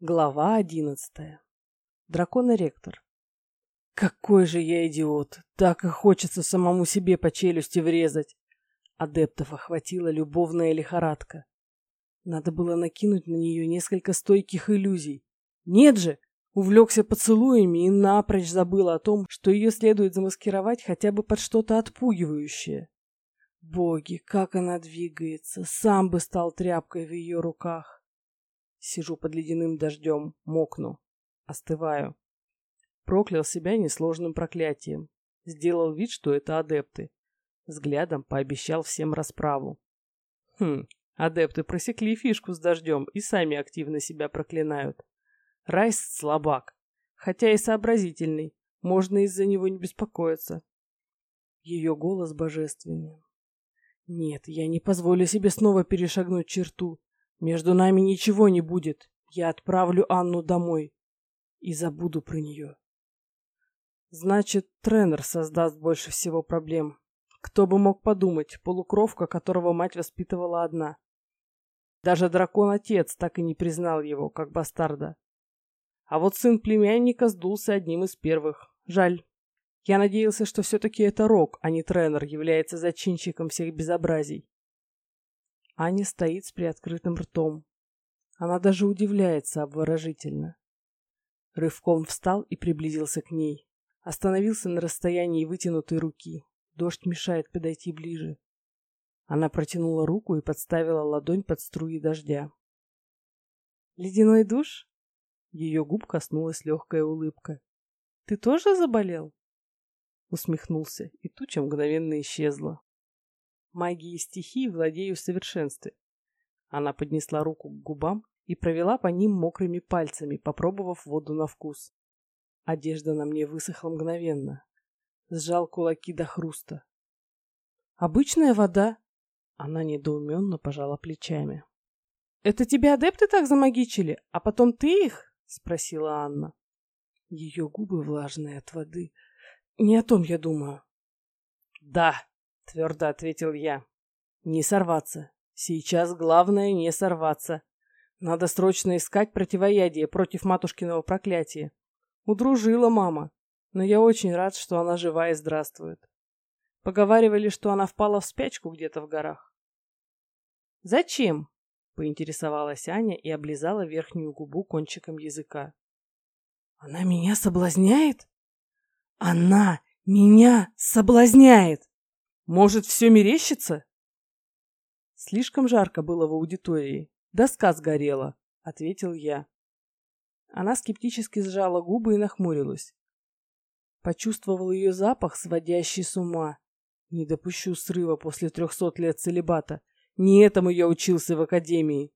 Глава одиннадцатая. Дракона-ректор. Какой же я идиот! Так и хочется самому себе по челюсти врезать. Адептов охватила любовная лихорадка. Надо было накинуть на нее несколько стойких иллюзий. Нет же! Увлекся поцелуями и напрочь забыл о том, что ее следует замаскировать хотя бы под что-то отпугивающее. Боги, как она двигается! Сам бы стал тряпкой в ее руках. Сижу под ледяным дождем, мокну, остываю. Проклял себя несложным проклятием. Сделал вид, что это адепты. Взглядом пообещал всем расправу. Хм, адепты просекли фишку с дождем и сами активно себя проклинают. Райс слабак, хотя и сообразительный. Можно из-за него не беспокоиться. Ее голос божественный. Нет, я не позволю себе снова перешагнуть черту. Между нами ничего не будет. Я отправлю Анну домой и забуду про нее. Значит, тренер создаст больше всего проблем. Кто бы мог подумать, полукровка, которого мать воспитывала одна. Даже дракон-отец так и не признал его, как бастарда. А вот сын племянника сдулся одним из первых. Жаль. Я надеялся, что все-таки это Рок, а не тренер, является зачинщиком всех безобразий. Аня стоит с приоткрытым ртом. Она даже удивляется обворожительно. Рывком встал и приблизился к ней. Остановился на расстоянии вытянутой руки. Дождь мешает подойти ближе. Она протянула руку и подставила ладонь под струи дождя. «Ледяной душ?» Ее губ коснулась легкая улыбка. «Ты тоже заболел?» Усмехнулся, и туча мгновенно исчезла. Магией стихии владею в совершенстве. Она поднесла руку к губам и провела по ним мокрыми пальцами, попробовав воду на вкус. Одежда на мне высохла мгновенно. Сжал кулаки до хруста. «Обычная вода!» Она недоуменно пожала плечами. «Это тебя адепты так замагичили, а потом ты их?» — спросила Анна. Ее губы влажные от воды. «Не о том я думаю». «Да!» Твердо ответил я. Не сорваться. Сейчас главное не сорваться. Надо срочно искать противоядие против матушкиного проклятия. Удружила мама, но я очень рад, что она жива и здравствует. Поговаривали, что она впала в спячку где-то в горах. «Зачем?» — поинтересовалась Аня и облизала верхнюю губу кончиком языка. «Она меня соблазняет? Она меня соблазняет!» Может, все мерещится? Слишком жарко было в аудитории. Доска сгорела, ответил я. Она скептически сжала губы и нахмурилась. Почувствовал ее запах, сводящий с ума. Не допущу срыва после трехсот лет целебата. Не этому я учился в академии.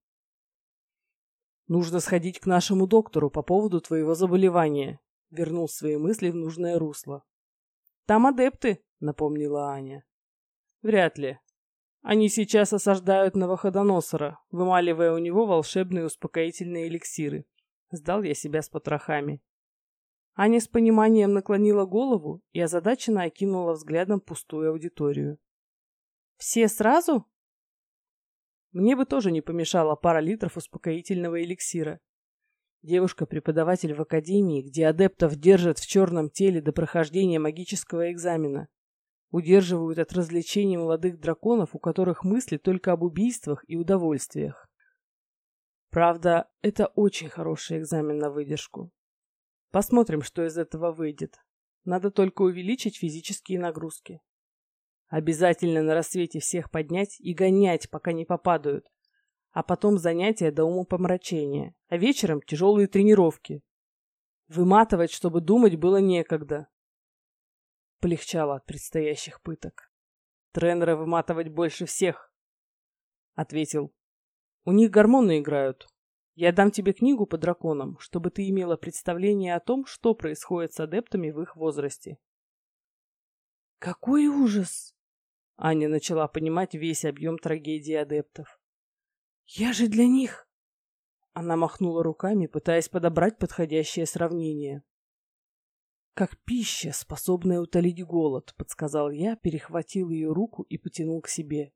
Нужно сходить к нашему доктору по поводу твоего заболевания. Вернул свои мысли в нужное русло. Там адепты, напомнила Аня. Вряд ли. Они сейчас осаждают Новоходоносора, вымаливая у него волшебные успокоительные эликсиры. Сдал я себя с потрохами. Аня с пониманием наклонила голову и озадаченно окинула взглядом пустую аудиторию. «Все сразу?» Мне бы тоже не помешала пара литров успокоительного эликсира. Девушка-преподаватель в академии, где адептов держат в черном теле до прохождения магического экзамена удерживают от развлечений молодых драконов, у которых мысли только об убийствах и удовольствиях. Правда, это очень хороший экзамен на выдержку. Посмотрим, что из этого выйдет. Надо только увеличить физические нагрузки. Обязательно на рассвете всех поднять и гонять, пока не попадают. А потом занятия до умопомрачения. А вечером тяжелые тренировки. Выматывать, чтобы думать было некогда. Полегчало от предстоящих пыток. Тренера выматывать больше всех, ответил. У них гормоны играют. Я дам тебе книгу по драконам, чтобы ты имела представление о том, что происходит с адептами в их возрасте. Какой ужас! Аня начала понимать весь объем трагедии адептов. Я же для них... Она махнула руками, пытаясь подобрать подходящее сравнение. «Как пища, способная утолить голод», — подсказал я, перехватил ее руку и потянул к себе.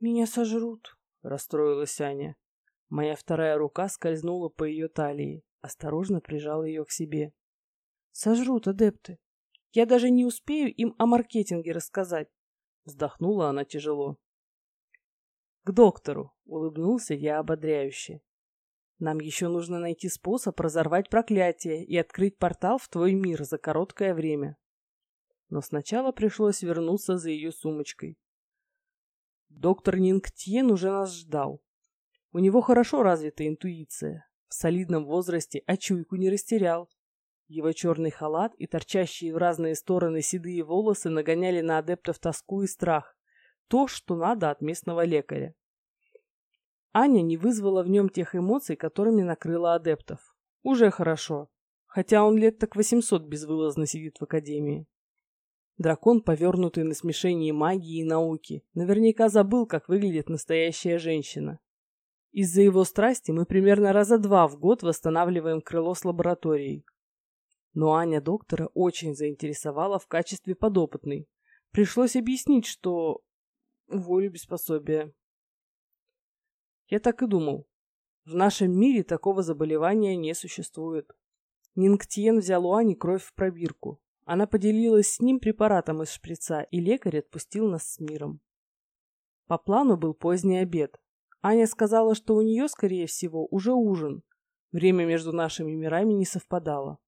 «Меня сожрут», — расстроилась Аня. Моя вторая рука скользнула по ее талии, осторожно прижала ее к себе. Сожрут адепты. Я даже не успею им о маркетинге рассказать. Вздохнула она тяжело. К доктору, улыбнулся я ободряюще. Нам еще нужно найти способ разорвать проклятие и открыть портал в твой мир за короткое время. Но сначала пришлось вернуться за ее сумочкой. Доктор Нингтьен уже нас ждал. У него хорошо развита интуиция. В солидном возрасте а чуйку не растерял. Его черный халат и торчащие в разные стороны седые волосы нагоняли на адептов тоску и страх. То, что надо от местного лекаря. Аня не вызвала в нем тех эмоций, которыми накрыла адептов. Уже хорошо. Хотя он лет так 800 безвылазно сидит в академии. Дракон, повернутый на смешении магии и науки, наверняка забыл, как выглядит настоящая женщина. Из-за его страсти мы примерно раза два в год восстанавливаем крыло с лабораторией. Но Аня доктора очень заинтересовала в качестве подопытной. Пришлось объяснить, что волю без. Я так и думал. В нашем мире такого заболевания не существует. Нингтьен взял у Ани кровь в пробирку. Она поделилась с ним препаратом из шприца, и лекарь отпустил нас с миром. По плану был поздний обед. Аня сказала, что у нее, скорее всего, уже ужин. Время между нашими мирами не совпадало.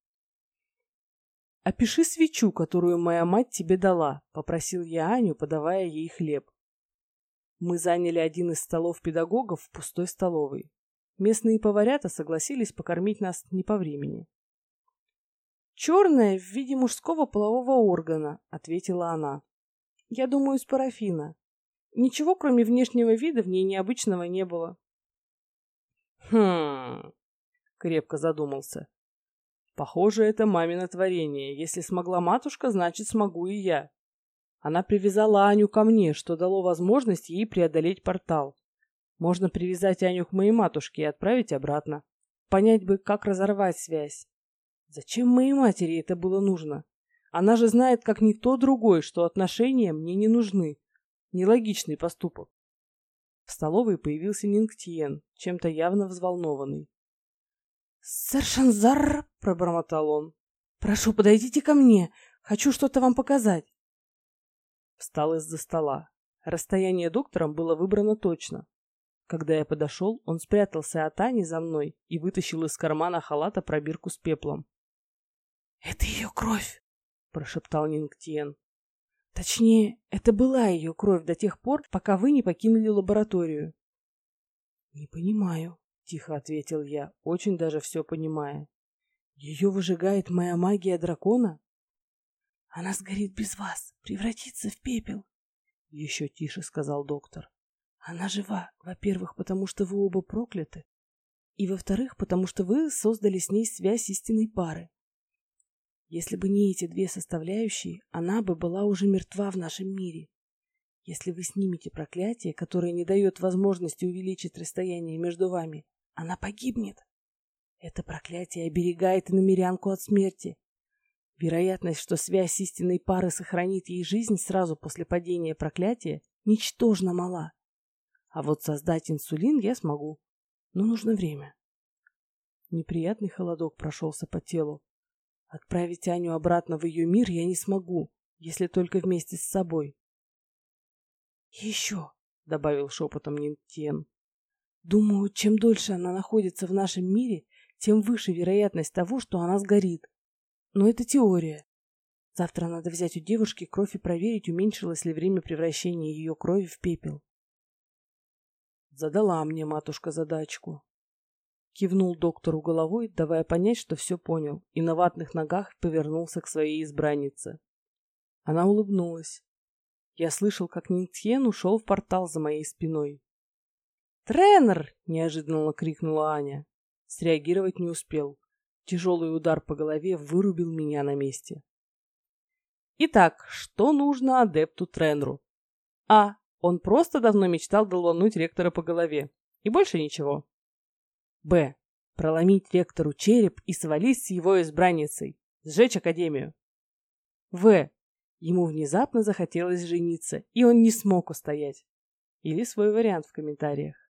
«Опиши свечу, которую моя мать тебе дала», — попросил я Аню, подавая ей хлеб. Мы заняли один из столов педагогов в пустой столовой. Местные поварята согласились покормить нас не по времени. «Черная в виде мужского полового органа», — ответила она. «Я думаю, из парафина. Ничего, кроме внешнего вида, в ней необычного не было». «Хм...» — крепко задумался. Похоже, это мамино творение. Если смогла матушка, значит, смогу и я. Она привязала Аню ко мне, что дало возможность ей преодолеть портал. Можно привязать Аню к моей матушке и отправить обратно. Понять бы, как разорвать связь. Зачем моей матери это было нужно? Она же знает, как никто другой, что отношения мне не нужны. Нелогичный поступок. В столовой появился Нингтиен, чем-то явно взволнованный. «Сэр Шанзар!» — пробормотал он. «Прошу, подойдите ко мне. Хочу что-то вам показать». Встал из-за стола. Расстояние доктором было выбрано точно. Когда я подошел, он спрятался от Ани за мной и вытащил из кармана халата пробирку с пеплом. «Это ее кровь!» — прошептал Нингтиен. «Точнее, это была ее кровь до тех пор, пока вы не покинули лабораторию». «Не понимаю», тихо ответил я, очень даже все понимая. Ее выжигает моя магия дракона? Она сгорит без вас, превратится в пепел. Еще тише сказал доктор. Она жива, во-первых, потому что вы оба прокляты, и во-вторых, потому что вы создали с ней связь истинной пары. Если бы не эти две составляющие, она бы была уже мертва в нашем мире. Если вы снимете проклятие, которое не дает возможности увеличить расстояние между вами, она погибнет. Это проклятие оберегает иномерянку от смерти. Вероятность, что связь истинной пары сохранит ей жизнь сразу после падения проклятия, ничтожно мала. А вот создать инсулин я смогу. Но нужно время. Неприятный холодок прошелся по телу. Отправить Аню обратно в ее мир я не смогу, если только вместе с собой. «Еще», — добавил шепотом Нинтен, Думаю, чем дольше она находится в нашем мире, тем выше вероятность того, что она сгорит. Но это теория. Завтра надо взять у девушки кровь и проверить, уменьшилось ли время превращения ее крови в пепел. Задала мне матушка задачку. Кивнул доктору головой, давая понять, что все понял, и на ватных ногах повернулся к своей избраннице. Она улыбнулась. Я слышал, как Нингтьен ушел в портал за моей спиной. «Тренер!» — неожиданно крикнула Аня. Среагировать не успел. Тяжелый удар по голове вырубил меня на месте. Итак, что нужно адепту тренеру? А. Он просто давно мечтал долбануть ректора по голове. И больше ничего. Б. Проломить ректору череп и свалить с его избранницей. Сжечь академию. В. Ему внезапно захотелось жениться, и он не смог устоять. Или свой вариант в комментариях.